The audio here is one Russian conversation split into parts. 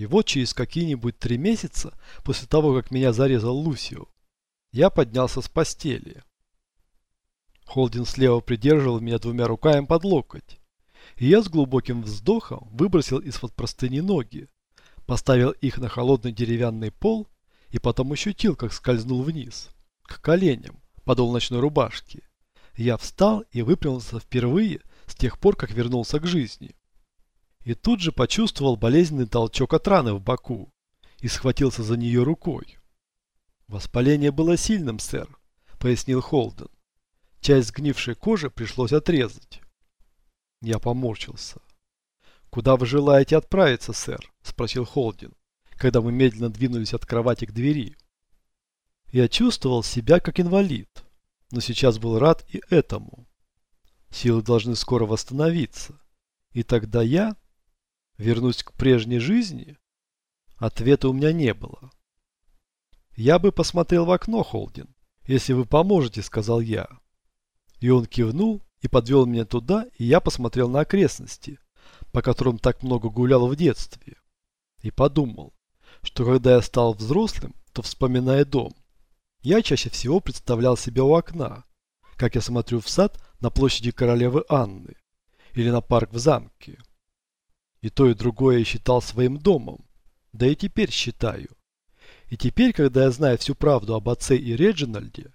И вот через какие-нибудь три месяца после того, как меня зарезал Лусио, я поднялся с постели. Холдин слева придерживал меня двумя руками под локоть. И я с глубоким вздохом выбросил из-под простыни ноги, поставил их на холодный деревянный пол и потом ощутил, как скользнул вниз, к коленям, подол ночной рубашки. Я встал и выпрямился впервые с тех пор, как вернулся к жизни. И тут же почувствовал болезненный толчок от раны в боку и схватился за нее рукой. «Воспаление было сильным, сэр», — пояснил Холден. Часть сгнившей кожи пришлось отрезать. Я поморщился. «Куда вы желаете отправиться, сэр?» – спросил Холдин, когда мы медленно двинулись от кровати к двери. Я чувствовал себя как инвалид, но сейчас был рад и этому. Силы должны скоро восстановиться. И тогда я вернусь к прежней жизни? Ответа у меня не было. «Я бы посмотрел в окно, Холдин, если вы поможете», – сказал я. И он кивнул и подвел меня туда, и я посмотрел на окрестности, по которым так много гулял в детстве. И подумал, что когда я стал взрослым, то вспоминая дом, я чаще всего представлял себя у окна, как я смотрю в сад на площади королевы Анны или на парк в замке. И то и другое я считал своим домом, да и теперь считаю. И теперь, когда я знаю всю правду об отце и Реджинальде,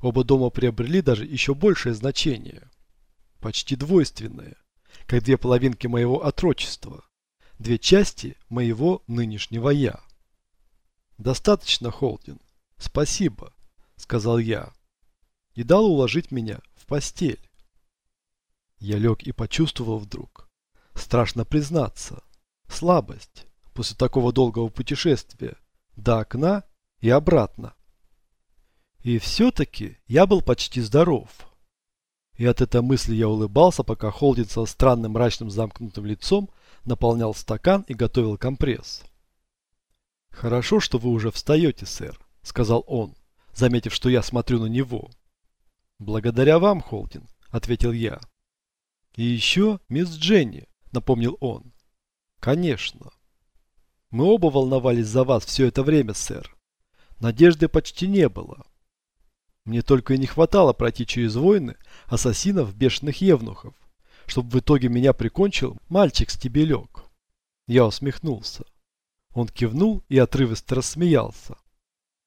Оба дома приобрели даже еще большее значение. Почти двойственное, как две половинки моего отрочества, две части моего нынешнего «я». «Достаточно, Холдин. Спасибо», — сказал я. И дал уложить меня в постель. Я лег и почувствовал вдруг, страшно признаться, слабость после такого долгого путешествия до окна и обратно. И все-таки я был почти здоров. И от этой мысли я улыбался, пока Холдин со странным мрачным замкнутым лицом наполнял стакан и готовил компресс. «Хорошо, что вы уже встаете, сэр», — сказал он, заметив, что я смотрю на него. «Благодаря вам, Холдин», — ответил я. «И еще мисс Дженни», — напомнил он. «Конечно. Мы оба волновались за вас все это время, сэр. Надежды почти не было. Мне только и не хватало пройти через войны ассасинов бешеных евнухов, чтобы в итоге меня прикончил мальчик-стебелек. Я усмехнулся. Он кивнул и отрывисто рассмеялся.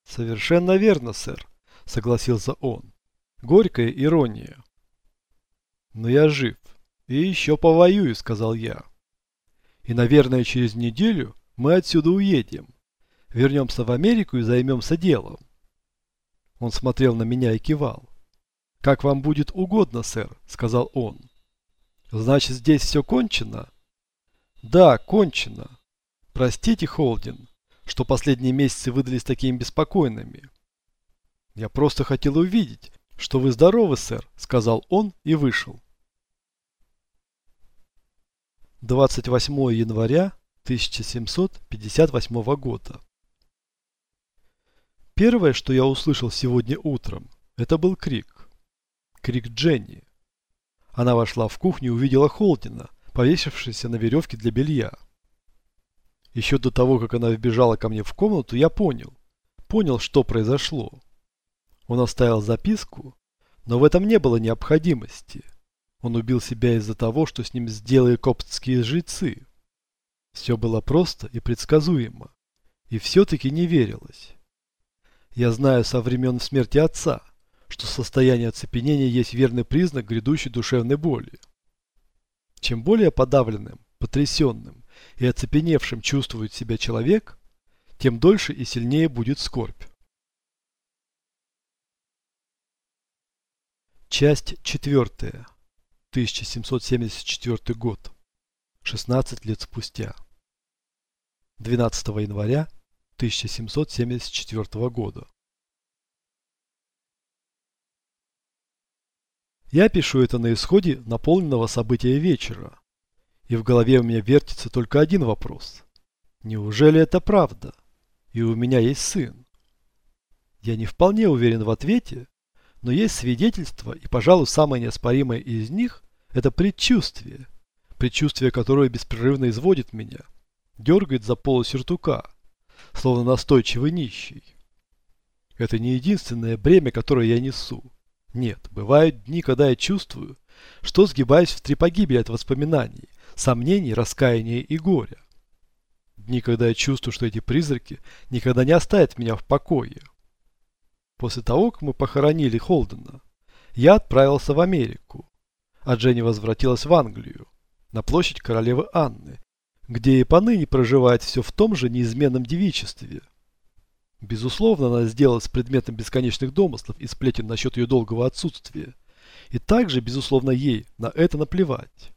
«Совершенно верно, сэр», — согласился он. «Горькая ирония». «Но я жив. И еще повоюю», — сказал я. «И, наверное, через неделю мы отсюда уедем. Вернемся в Америку и займемся делом. Он смотрел на меня и кивал. «Как вам будет угодно, сэр», — сказал он. «Значит, здесь все кончено?» «Да, кончено. Простите, Холдин, что последние месяцы выдались такими беспокойными». «Я просто хотел увидеть, что вы здоровы, сэр», — сказал он и вышел. 28 января 1758 года. Первое, что я услышал сегодня утром, это был крик. Крик Дженни. Она вошла в кухню и увидела Холдина, повесившегося на веревке для белья. Еще до того, как она вбежала ко мне в комнату, я понял. Понял, что произошло. Он оставил записку, но в этом не было необходимости. Он убил себя из-за того, что с ним сделали коптские жрецы. Все было просто и предсказуемо. И все-таки не верилось. Я знаю со времен смерти отца, что состояние оцепенения есть верный признак грядущей душевной боли. Чем более подавленным, потрясенным и оцепеневшим чувствует себя человек, тем дольше и сильнее будет скорбь. Часть четвертая. 1774 год. 16 лет спустя. 12 января 1774 года. Я пишу это на исходе наполненного события вечера. И в голове у меня вертится только один вопрос. Неужели это правда? И у меня есть сын. Я не вполне уверен в ответе, но есть свидетельство, и, пожалуй, самое неоспоримое из них – это предчувствие. Предчувствие, которое беспрерывно изводит меня – дергает за полу сюртука, словно настойчивый нищий. Это не единственное бремя, которое я несу. Нет, бывают дни, когда я чувствую, что сгибаюсь в три погибели от воспоминаний, сомнений, раскаяния и горя. Дни, когда я чувствую, что эти призраки никогда не оставят меня в покое. После того, как мы похоронили Холдена, я отправился в Америку, а Дженни возвратилась в Англию, на площадь королевы Анны, где и поныне проживает все в том же неизменном девичестве. Безусловно, она сделалась предметом бесконечных домыслов и сплетен насчет ее долгого отсутствия. И также, безусловно, ей на это наплевать.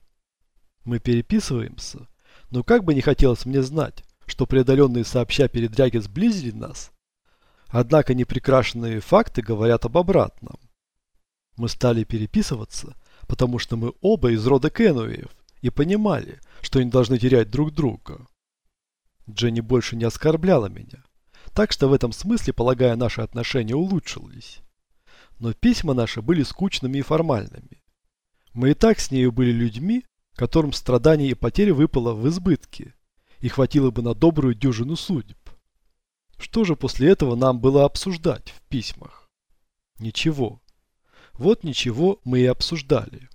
Мы переписываемся, но как бы не хотелось мне знать, что преодоленные сообща передряги сблизили нас, однако непрекрашенные факты говорят об обратном. Мы стали переписываться, потому что мы оба из рода Кенуэев и понимали, что не должны терять друг друга. Дженни больше не оскорбляла меня, так что в этом смысле, полагая, наши отношения улучшились. Но письма наши были скучными и формальными. Мы и так с нею были людьми, которым страдания и потери выпало в избытке, и хватило бы на добрую дюжину судеб. Что же после этого нам было обсуждать в письмах? Ничего. Вот ничего мы и обсуждали.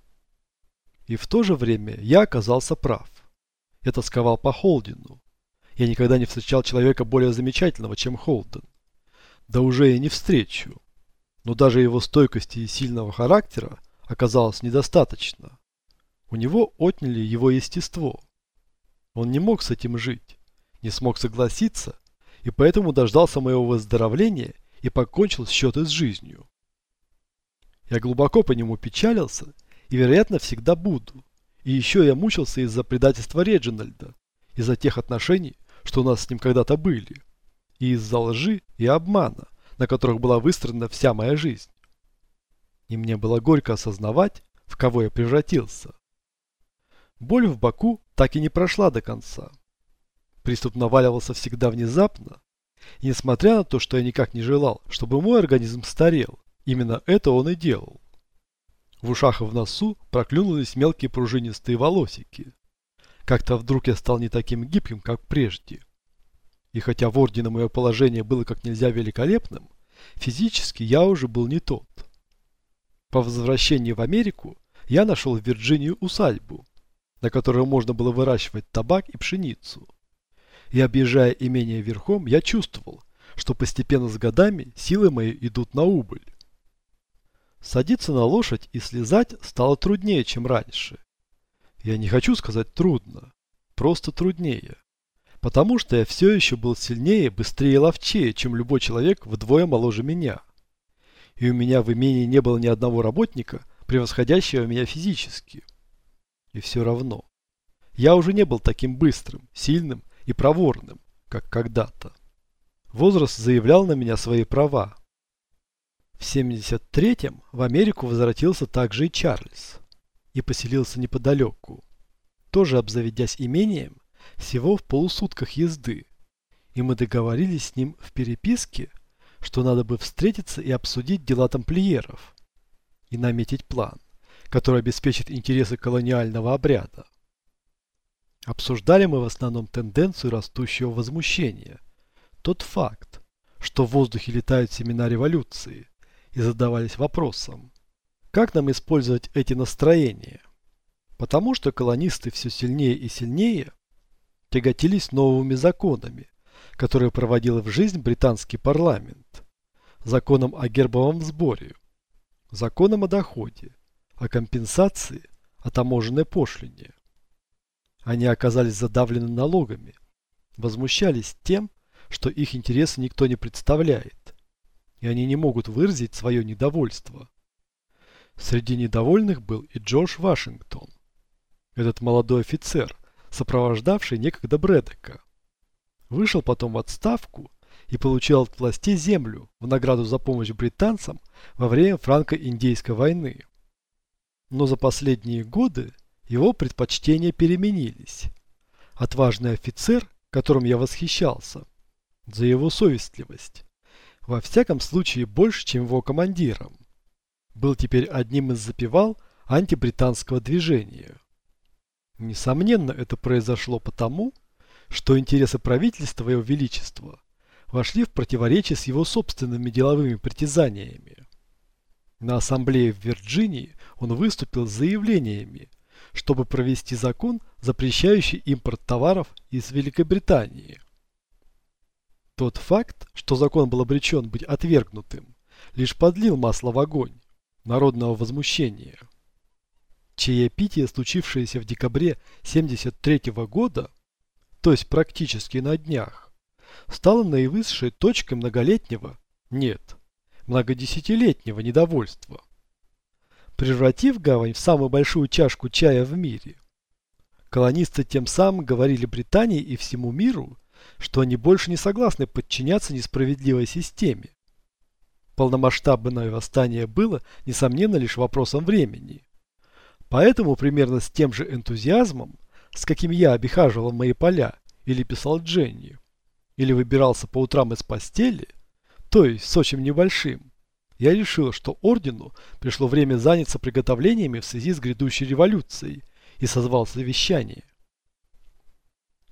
И в то же время я оказался прав. Я тосковал по Холдину. Я никогда не встречал человека более замечательного, чем Холден. Да уже и не встречу. Но даже его стойкости и сильного характера оказалось недостаточно. У него отняли его естество. Он не мог с этим жить, не смог согласиться, и поэтому дождался моего выздоровления и покончил счеты с жизнью. Я глубоко по нему печалился и, вероятно, всегда буду. И еще я мучился из-за предательства Реджинальда, из-за тех отношений, что у нас с ним когда-то были, и из-за лжи и обмана, на которых была выстроена вся моя жизнь. И мне было горько осознавать, в кого я превратился. Боль в боку так и не прошла до конца. Приступ наваливался всегда внезапно, и несмотря на то, что я никак не желал, чтобы мой организм старел, именно это он и делал. В ушах и в носу проклюнулись мелкие пружинистые волосики. Как-то вдруг я стал не таким гибким, как прежде. И хотя в ордене мое положение было как нельзя великолепным, физически я уже был не тот. По возвращении в Америку я нашел в Вирджинию усадьбу, на которой можно было выращивать табак и пшеницу. И объезжая имение верхом, я чувствовал, что постепенно с годами силы мои идут на убыль. Садиться на лошадь и слезать стало труднее, чем раньше. Я не хочу сказать трудно, просто труднее. Потому что я все еще был сильнее, быстрее и ловчее, чем любой человек вдвое моложе меня. И у меня в имении не было ни одного работника, превосходящего меня физически. И все равно. Я уже не был таким быстрым, сильным и проворным, как когда-то. Возраст заявлял на меня свои права. В 73-м в Америку возвратился также и Чарльз. И поселился неподалеку. Тоже обзаведясь имением, всего в полусутках езды. И мы договорились с ним в переписке, что надо бы встретиться и обсудить дела тамплиеров. И наметить план который обеспечит интересы колониального обряда. Обсуждали мы в основном тенденцию растущего возмущения. Тот факт, что в воздухе летают семена революции, и задавались вопросом, как нам использовать эти настроения? Потому что колонисты все сильнее и сильнее тяготились новыми законами, которые проводил в жизнь британский парламент. Законом о гербовом сборе, законом о доходе, о компенсации, о таможенной пошлине. Они оказались задавлены налогами, возмущались тем, что их интересы никто не представляет, и они не могут выразить свое недовольство. Среди недовольных был и Джордж Вашингтон, этот молодой офицер, сопровождавший некогда Брэдека. Вышел потом в отставку и получил от властей землю в награду за помощь британцам во время франко-индейской войны. Но за последние годы его предпочтения переменились. Отважный офицер, которым я восхищался, за его совестливость, во всяком случае больше, чем его командиром, был теперь одним из запевал антибританского движения. Несомненно, это произошло потому, что интересы правительства Его Величества вошли в противоречие с его собственными деловыми притязаниями. На ассамблее в Вирджинии он выступил с заявлениями, чтобы провести закон, запрещающий импорт товаров из Великобритании. Тот факт, что закон был обречен быть отвергнутым, лишь подлил масло в огонь народного возмущения. Чаепитие, случившееся в декабре 1973 года, то есть практически на днях, стало наивысшей точкой многолетнего, нет, многодесятилетнего недовольства, превратив гавань в самую большую чашку чая в мире. Колонисты тем самым говорили Британии и всему миру, что они больше не согласны подчиняться несправедливой системе. Полномасштабное восстание было, несомненно, лишь вопросом времени. Поэтому примерно с тем же энтузиазмом, с каким я обихаживал мои поля или писал Дженни, или выбирался по утрам из постели, то есть с очень небольшим, я решил, что ордену пришло время заняться приготовлениями в связи с грядущей революцией и созвал совещание.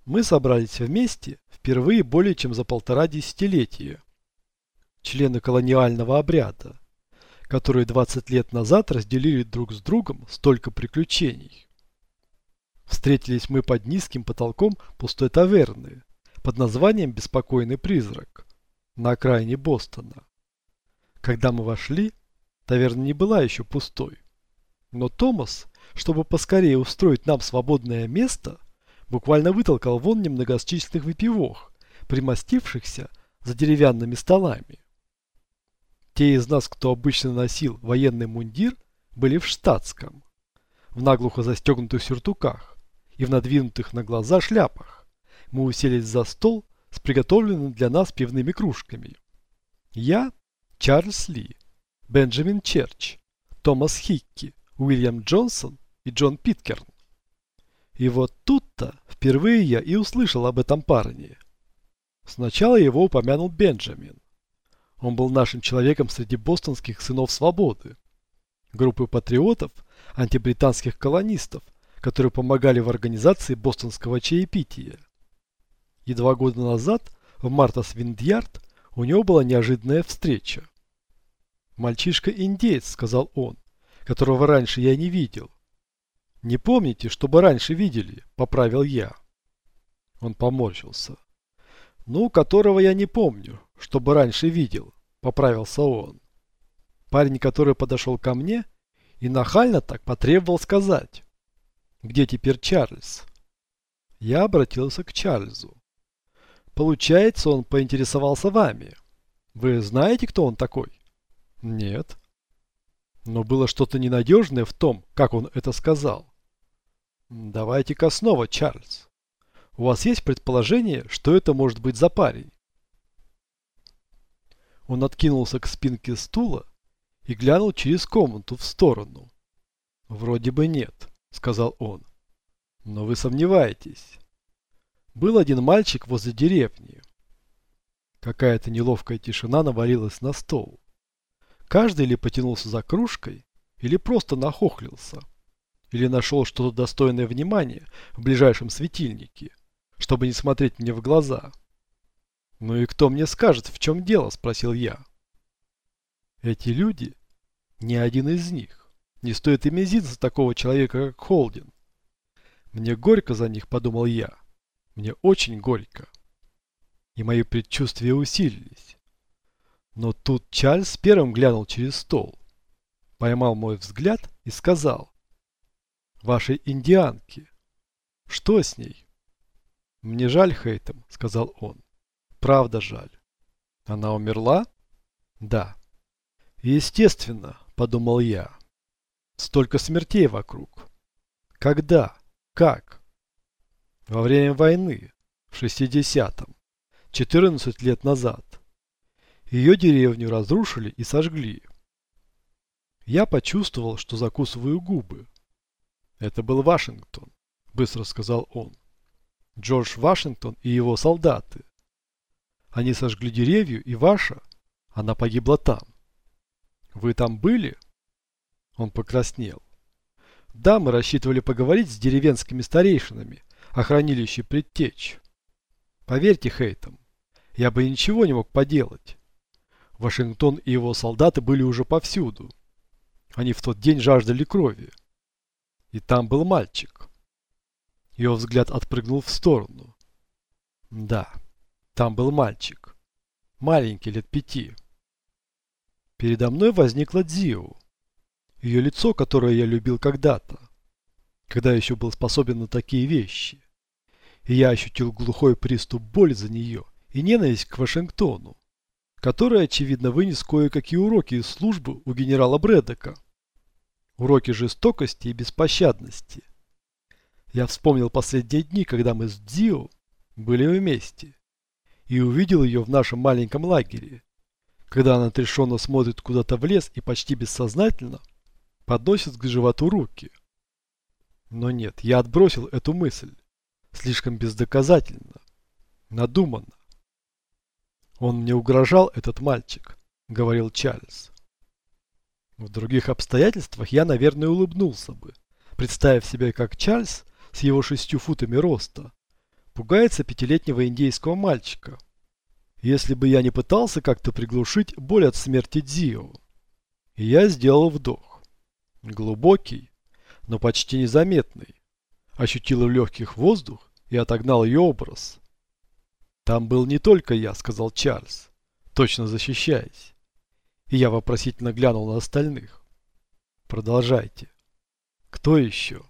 Мы собрались вместе впервые более чем за полтора десятилетия. Члены колониального обряда, которые 20 лет назад разделили друг с другом столько приключений. Встретились мы под низким потолком пустой таверны под названием «Беспокойный призрак» на окраине Бостона. Когда мы вошли, таверна не была еще пустой. Но Томас, чтобы поскорее устроить нам свободное место, буквально вытолкал вон немногочисленных выпивох, примостившихся за деревянными столами. Те из нас, кто обычно носил военный мундир, были в штатском, в наглухо застегнутых сюртуках и в надвинутых на глаза шляпах. Мы уселись за стол с приготовленными для нас пивными кружками. Я, Чарльз Ли, Бенджамин Черч, Томас Хикки, Уильям Джонсон и Джон Питкерн. И вот тут-то впервые я и услышал об этом парне. Сначала его упомянул Бенджамин. Он был нашим человеком среди бостонских сынов свободы. Группы патриотов, антибританских колонистов, которые помогали в организации бостонского чаепития. И два года назад в Мартас Виндьярд у него была неожиданная встреча. «Мальчишка-индеец», — сказал он, — «которого раньше я не видел». «Не помните, чтобы раньше видели?» — поправил я. Он поморщился. «Ну, которого я не помню, чтобы раньше видел», — поправился он. Парень, который подошел ко мне и нахально так потребовал сказать. «Где теперь Чарльз?» Я обратился к Чарльзу. Получается, он поинтересовался вами. Вы знаете, кто он такой? Нет. Но было что-то ненадежное в том, как он это сказал. Давайте-ка снова, Чарльз. У вас есть предположение, что это может быть за парень? Он откинулся к спинке стула и глянул через комнату в сторону. «Вроде бы нет», — сказал он. «Но вы сомневаетесь. Был один мальчик возле деревни. Какая-то неловкая тишина навалилась на стол. Каждый или потянулся за кружкой, или просто нахохлился, или нашел что-то достойное внимания в ближайшем светильнике, чтобы не смотреть мне в глаза. «Ну и кто мне скажет, в чем дело?» – спросил я. Эти люди, ни один из них, не стоит и мизинца такого человека, как Холдин. Мне горько за них, подумал я. Мне очень горько. И мои предчувствия усилились. Но тут Чарльз первым глянул через стол, поймал мой взгляд и сказал. «Вашей индианке. Что с ней?» «Мне жаль, Хейтем», — сказал он. «Правда жаль». «Она умерла?» «Да». «Естественно», — подумал я. «Столько смертей вокруг». «Когда? Как?» Во время войны, в 60-м, 14 лет назад, ее деревню разрушили и сожгли. Я почувствовал, что закусываю губы. Это был Вашингтон, быстро сказал он. Джордж Вашингтон и его солдаты. Они сожгли деревья, и ваша, она погибла там. Вы там были? Он покраснел. Да, мы рассчитывали поговорить с деревенскими старейшинами о хранилище предтеч. Поверьте, Хейтом, я бы ничего не мог поделать. Вашингтон и его солдаты были уже повсюду. Они в тот день жаждали крови. И там был мальчик. Его взгляд отпрыгнул в сторону. Да, там был мальчик. Маленький, лет пяти. Передо мной возникла Дзио. Ее лицо, которое я любил когда-то. Когда еще был способен на такие вещи. И я ощутил глухой приступ боли за нее и ненависть к Вашингтону, который, очевидно, вынес кое-какие уроки из службы у генерала Брэдека. Уроки жестокости и беспощадности. Я вспомнил последние дни, когда мы с Дзио были вместе, и увидел ее в нашем маленьком лагере, когда она отрешенно смотрит куда-то в лес и почти бессознательно подносит к животу руки. Но нет, я отбросил эту мысль. Слишком бездоказательно. Надуманно. Он мне угрожал, этот мальчик, говорил Чарльз. В других обстоятельствах я, наверное, улыбнулся бы, представив себе, как Чарльз с его шестью футами роста пугается пятилетнего индейского мальчика. Если бы я не пытался как-то приглушить боль от смерти Дзио. И я сделал вдох. Глубокий, но почти незаметный. Ощутил в легких воздух и отогнал ее образ. «Там был не только я», — сказал Чарльз, точно защищаясь. И я вопросительно глянул на остальных. Продолжайте. Кто еще?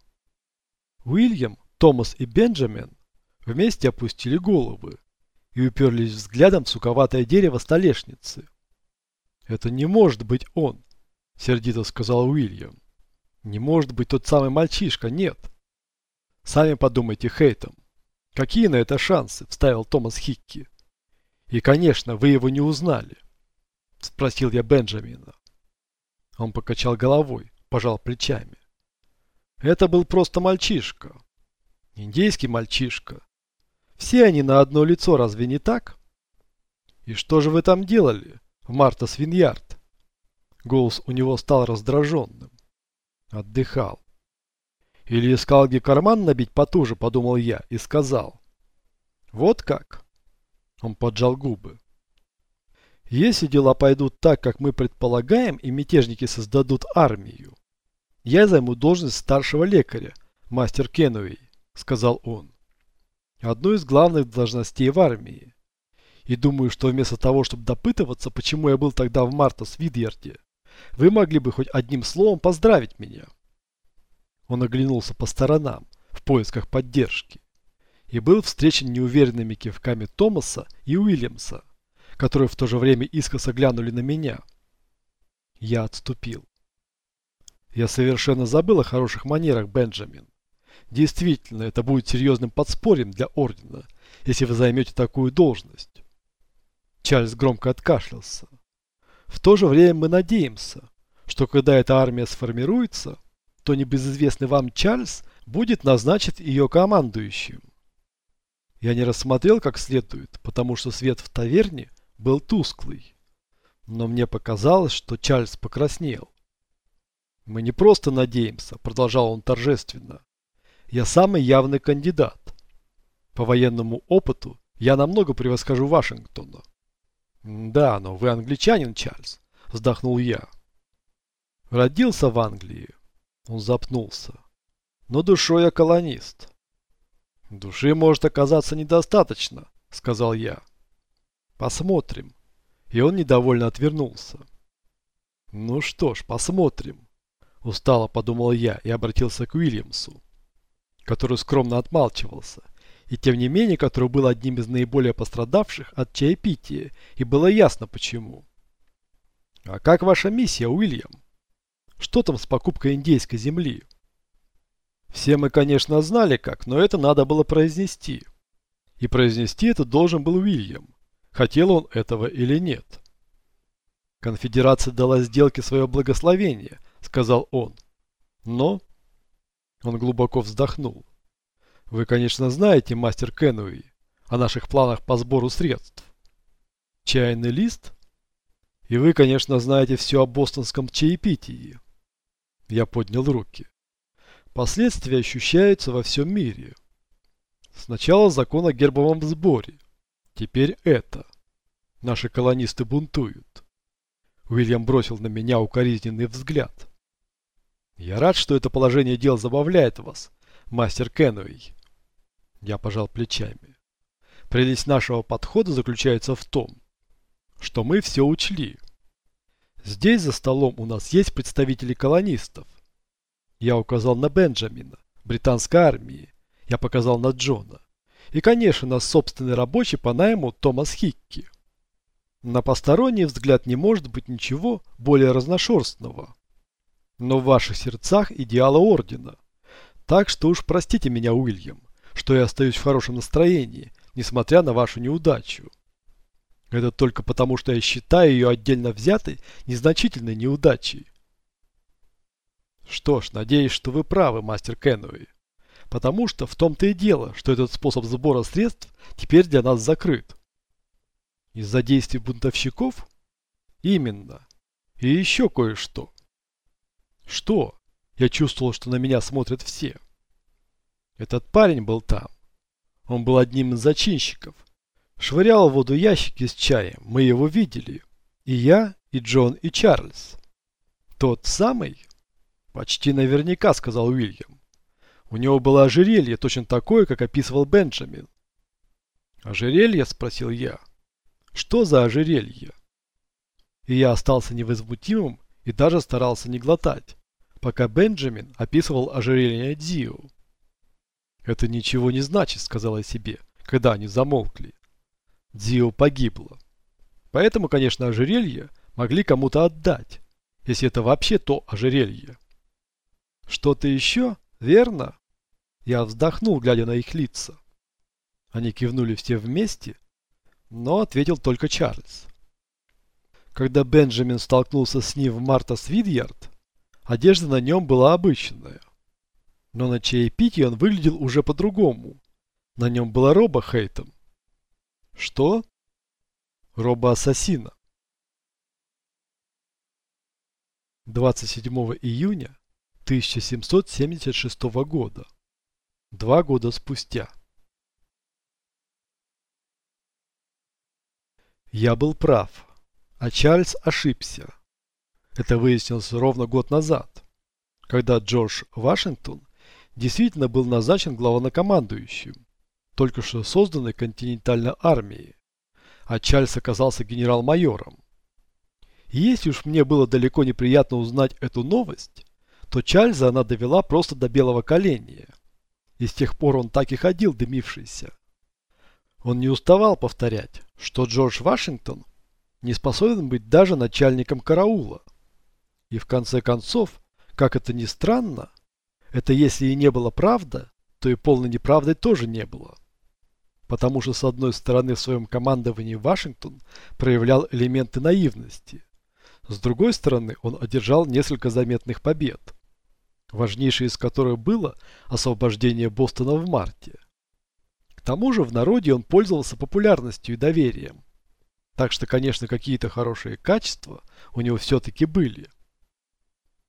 Уильям, Томас и Бенджамин вместе опустили головы и уперлись взглядом в суковатое дерево столешницы. «Это не может быть он», — сердито сказал Уильям. «Не может быть тот самый мальчишка, нет». «Сами подумайте, Хейтом. Какие на это шансы?» — вставил Томас Хикки. «И, конечно, вы его не узнали». – спросил я Бенджамина. Он покачал головой, пожал плечами. Это был просто мальчишка. Индейский мальчишка. Все они на одно лицо, разве не так? И что же вы там делали, в Марта Свиньярд? Голос у него стал раздраженным. Отдыхал. Или искал где карман набить потуже, подумал я, и сказал. Вот как? Он поджал губы. Если дела пойдут так, как мы предполагаем, и мятежники создадут армию, я займу должность старшего лекаря, мастер Кенуэй, сказал он. Одну из главных должностей в армии. И думаю, что вместо того, чтобы допытываться, почему я был тогда в Мартас Видьярде, вы могли бы хоть одним словом поздравить меня. Он оглянулся по сторонам, в поисках поддержки, и был встречен неуверенными кивками Томаса и Уильямса, которые в то же время искоса глянули на меня. Я отступил. Я совершенно забыл о хороших манерах, Бенджамин. Действительно, это будет серьезным подспорьем для Ордена, если вы займете такую должность. Чарльз громко откашлялся. В то же время мы надеемся, что когда эта армия сформируется, то небезызвестный вам Чарльз будет назначен ее командующим. Я не рассмотрел как следует, потому что свет в таверне был тусклый. Но мне показалось, что Чарльз покраснел. «Мы не просто надеемся», — продолжал он торжественно. «Я самый явный кандидат. По военному опыту я намного превосхожу Вашингтона». «Да, но вы англичанин, Чарльз», — вздохнул я. «Родился в Англии». Он запнулся. «Но душой я колонист». «Души может оказаться недостаточно», — сказал я. Посмотрим. И он недовольно отвернулся. Ну что ж, посмотрим. Устало подумал я и обратился к Уильямсу, который скромно отмалчивался, и тем не менее, который был одним из наиболее пострадавших от чаепития, и было ясно почему. А как ваша миссия, Уильям? Что там с покупкой индейской земли? Все мы, конечно, знали как, но это надо было произнести. И произнести это должен был Уильям хотел он этого или нет. Конфедерация дала сделке свое благословение, сказал он. Но... Он глубоко вздохнул. Вы, конечно, знаете, мастер Кенуи, о наших планах по сбору средств. Чайный лист? И вы, конечно, знаете все о бостонском чаепитии. Я поднял руки. Последствия ощущаются во всем мире. Сначала закон о гербовом сборе – Теперь это. Наши колонисты бунтуют. Уильям бросил на меня укоризненный взгляд. Я рад, что это положение дел забавляет вас, мастер Кенуэй. Я пожал плечами. Прелесть нашего подхода заключается в том, что мы все учли. Здесь за столом у нас есть представители колонистов. Я указал на Бенджамина, британской армии. Я показал на Джона. И, конечно, наш собственный рабочий по найму Томас Хикки. На посторонний взгляд не может быть ничего более разношерстного. Но в ваших сердцах идеалы Ордена. Так что уж простите меня, Уильям, что я остаюсь в хорошем настроении, несмотря на вашу неудачу. Это только потому, что я считаю ее отдельно взятой незначительной неудачей. Что ж, надеюсь, что вы правы, мастер Кенуэй. Потому что в том-то и дело, что этот способ сбора средств теперь для нас закрыт. Из-за действий бунтовщиков? Именно. И еще кое-что. Что? Я чувствовал, что на меня смотрят все. Этот парень был там. Он был одним из зачинщиков. Швырял в воду ящики с чаем. Мы его видели. И я, и Джон, и Чарльз. Тот самый? Почти наверняка, сказал Уильям. У него было ожерелье, точно такое, как описывал Бенджамин. «Ожерелье?» – спросил я. «Что за ожерелье?» И я остался невозмутимым и даже старался не глотать, пока Бенджамин описывал ожерелье Дзио. «Это ничего не значит», – сказал я себе, когда они замолкли. Дзио погибла. Поэтому, конечно, ожерелье могли кому-то отдать, если это вообще то ожерелье. Что-то еще? Верно? Я вздохнул, глядя на их лица. Они кивнули все вместе, но ответил только Чарльз. Когда Бенджамин столкнулся с ним в Марта Свидьярд, одежда на нем была обычная. Но на чаепитии он выглядел уже по-другому. На нем была роба Хейтом. Что? Роба ассасина. 27 июня 1776 года. Два года спустя. Я был прав, а Чарльз ошибся. Это выяснилось ровно год назад, когда Джордж Вашингтон действительно был назначен главнокомандующим только что созданной континентальной армии, а Чарльз оказался генерал-майором. Если уж мне было далеко неприятно узнать эту новость, то Чарльза она довела просто до белого коленя. И с тех пор он так и ходил дымившийся. Он не уставал повторять, что Джордж Вашингтон не способен быть даже начальником караула. И в конце концов, как это ни странно, это если и не было правда, то и полной неправдой тоже не было. Потому что с одной стороны в своем командовании Вашингтон проявлял элементы наивности, с другой стороны он одержал несколько заметных побед важнейшее из которых было освобождение Бостона в марте. К тому же в народе он пользовался популярностью и доверием. Так что, конечно, какие-то хорошие качества у него все-таки были.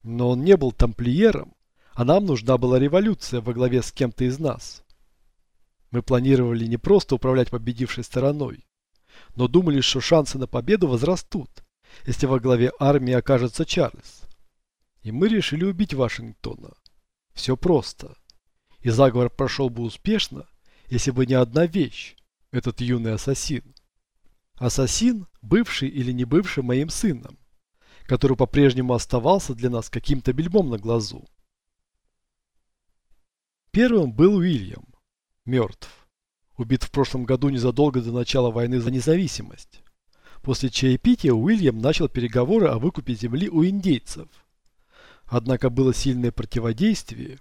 Но он не был тамплиером, а нам нужна была революция во главе с кем-то из нас. Мы планировали не просто управлять победившей стороной, но думали, что шансы на победу возрастут, если во главе армии окажется Чарльз. И мы решили убить Вашингтона. Все просто. И заговор прошел бы успешно, если бы не одна вещь. Этот юный ассасин. Ассасин, бывший или не бывший моим сыном, который по-прежнему оставался для нас каким-то бельмом на глазу. Первым был Уильям. Мертв. Убит в прошлом году незадолго до начала войны за независимость. После чаепития Уильям начал переговоры о выкупе земли у индейцев – Однако было сильное противодействие,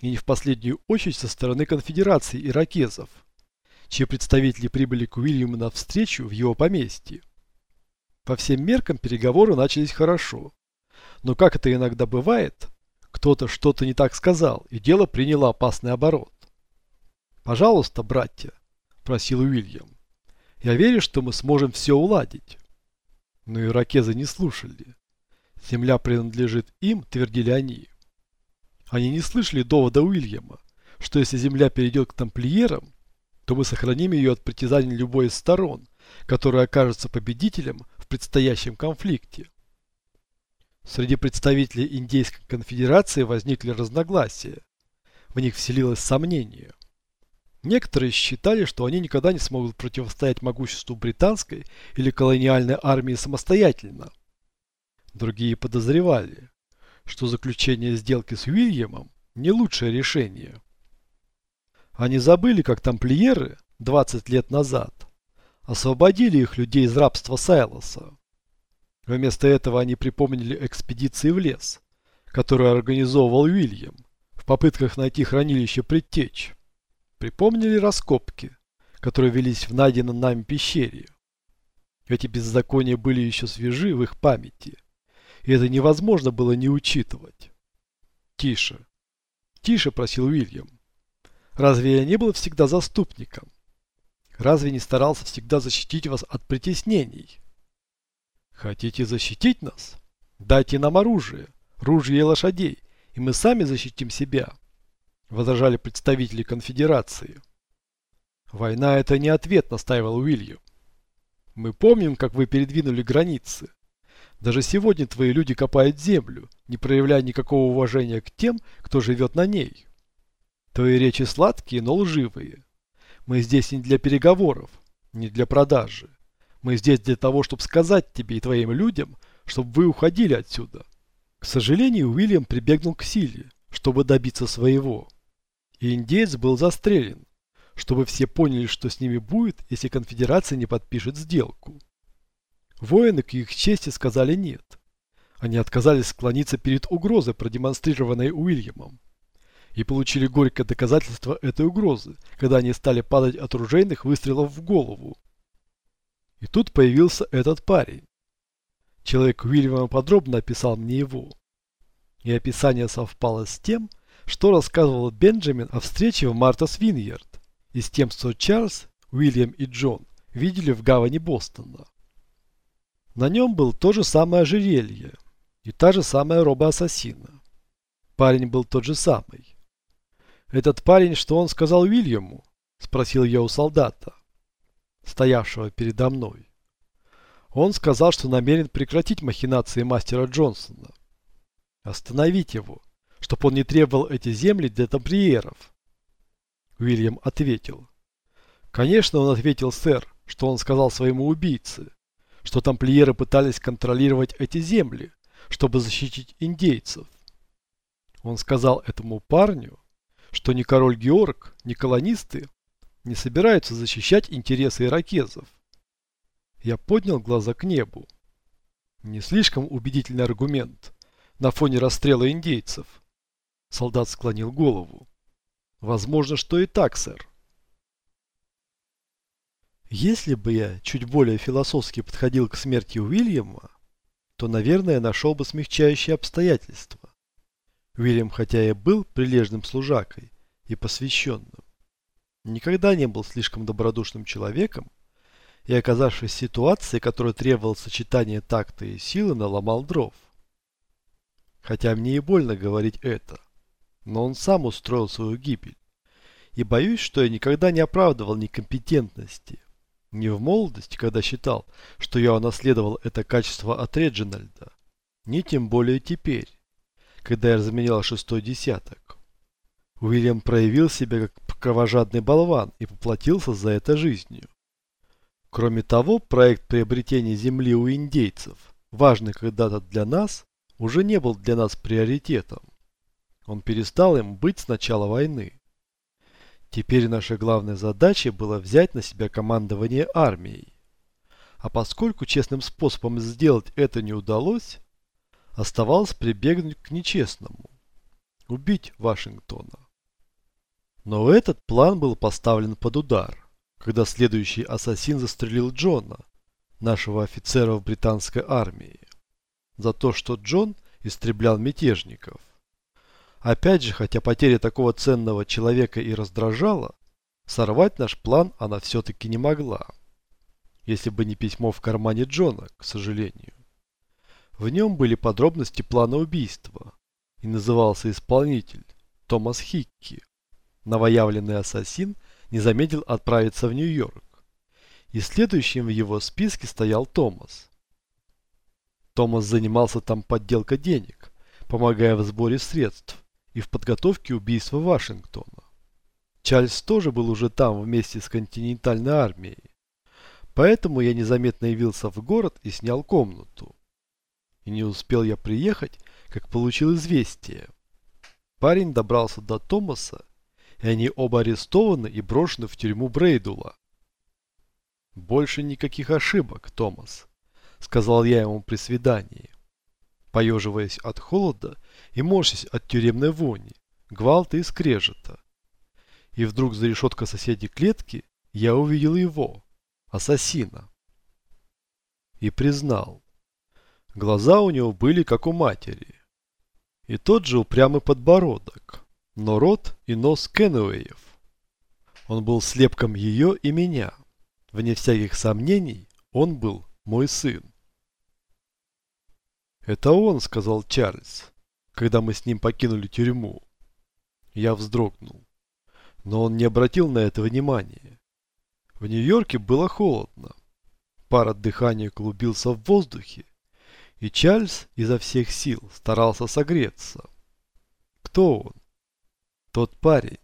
и не в последнюю очередь со стороны конфедерации иракезов, чьи представители прибыли к Уильяму на встречу в его поместье. По всем меркам переговоры начались хорошо, но как это иногда бывает, кто-то что-то не так сказал, и дело приняло опасный оборот. «Пожалуйста, братья», – просил Уильям, – «я верю, что мы сможем все уладить». Но иракезы не слушали. Земля принадлежит им, твердили они. Они не слышали довода Уильяма, что если земля перейдет к тамплиерам, то мы сохраним ее от притязаний любой из сторон, которая окажется победителем в предстоящем конфликте. Среди представителей Индейской конфедерации возникли разногласия. В них вселилось сомнение. Некоторые считали, что они никогда не смогут противостоять могуществу британской или колониальной армии самостоятельно. Другие подозревали, что заключение сделки с Уильямом не лучшее решение. Они забыли, как тамплиеры 20 лет назад освободили их людей из рабства Сайлоса. Вместо этого они припомнили экспедиции в лес, которые организовывал Уильям в попытках найти хранилище предтеч. Припомнили раскопки, которые велись в найденном нами пещере. Эти беззакония были еще свежи в их памяти, и это невозможно было не учитывать. «Тише, тише», – просил Уильям. «Разве я не был всегда заступником? Разве не старался всегда защитить вас от притеснений?» Хотите защитить нас? Дайте нам оружие, ружья и лошадей, и мы сами защитим себя, возражали представители конфедерации. Война это не ответ, настаивал Уильям. Мы помним, как вы передвинули границы. Даже сегодня твои люди копают землю, не проявляя никакого уважения к тем, кто живет на ней. Твои речи сладкие, но лживые. Мы здесь не для переговоров, не для продажи. Мы здесь для того, чтобы сказать тебе и твоим людям, чтобы вы уходили отсюда. К сожалению, Уильям прибегнул к силе, чтобы добиться своего. И индеец был застрелен, чтобы все поняли, что с ними будет, если конфедерация не подпишет сделку. Воины к их чести сказали нет. Они отказались склониться перед угрозой, продемонстрированной Уильямом. И получили горькое доказательство этой угрозы, когда они стали падать от ружейных выстрелов в голову. И тут появился этот парень. Человек Уильяма подробно описал мне его. И описание совпало с тем, что рассказывал Бенджамин о встрече в Мартас Виньерд и с тем, что Чарльз, Уильям и Джон видели в гавани Бостона. На нем был то же самое ожерелье и та же самая роба ассасина. Парень был тот же самый. «Этот парень, что он сказал Уильяму?» – спросил я у солдата стоявшего передо мной. Он сказал, что намерен прекратить махинации мастера Джонсона. Остановить его, чтобы он не требовал эти земли для тамплиеров. Уильям ответил. Конечно, он ответил, сэр, что он сказал своему убийце, что тамплиеры пытались контролировать эти земли, чтобы защитить индейцев. Он сказал этому парню, что ни король Георг, ни колонисты не собираются защищать интересы иракезов. Я поднял глаза к небу. Не слишком убедительный аргумент на фоне расстрела индейцев. Солдат склонил голову. Возможно, что и так, сэр. Если бы я чуть более философски подходил к смерти Уильяма, то, наверное, нашел бы смягчающие обстоятельства. Уильям хотя и был прилежным служакой и посвященным, никогда не был слишком добродушным человеком и, оказавшись в ситуации, которая требовала сочетания такта и силы, наломал дров. Хотя мне и больно говорить это, но он сам устроил свою гибель. И боюсь, что я никогда не оправдывал некомпетентности. Не в молодости, когда считал, что я унаследовал это качество от Реджинальда, не тем более теперь, когда я разменял шестой десяток. Уильям проявил себя как кровожадный болван и поплатился за это жизнью. Кроме того, проект приобретения земли у индейцев, важный когда-то для нас, уже не был для нас приоритетом. Он перестал им быть с начала войны. Теперь наша главная задача была взять на себя командование армией. А поскольку честным способом сделать это не удалось, оставалось прибегнуть к нечестному – убить Вашингтона. Но этот план был поставлен под удар, когда следующий ассасин застрелил Джона, нашего офицера в британской армии, за то, что Джон истреблял мятежников. Опять же, хотя потеря такого ценного человека и раздражала, сорвать наш план она все-таки не могла. Если бы не письмо в кармане Джона, к сожалению. В нем были подробности плана убийства, и назывался исполнитель Томас Хикки новоявленный ассасин, не заметил отправиться в Нью-Йорк. И следующим в его списке стоял Томас. Томас занимался там подделкой денег, помогая в сборе средств и в подготовке убийства Вашингтона. Чарльз тоже был уже там вместе с континентальной армией. Поэтому я незаметно явился в город и снял комнату. И не успел я приехать, как получил известие. Парень добрался до Томаса, и они оба арестованы и брошены в тюрьму Брейдула. «Больше никаких ошибок, Томас», — сказал я ему при свидании, поеживаясь от холода и морщась от тюремной вони, гвалта и скрежета. И вдруг за решеткой соседней клетки я увидел его, ассасина. И признал. Глаза у него были как у матери. И тот же упрямый подбородок, но рот и нос Кенуэев. Он был слепком ее и меня. Вне всяких сомнений, он был мой сын. «Это он», — сказал Чарльз, когда мы с ним покинули тюрьму. Я вздрогнул. Но он не обратил на это внимания. В Нью-Йорке было холодно. Пар от дыхания клубился в воздухе, и Чарльз изо всех сил старался согреться. Кто он? Тот парень,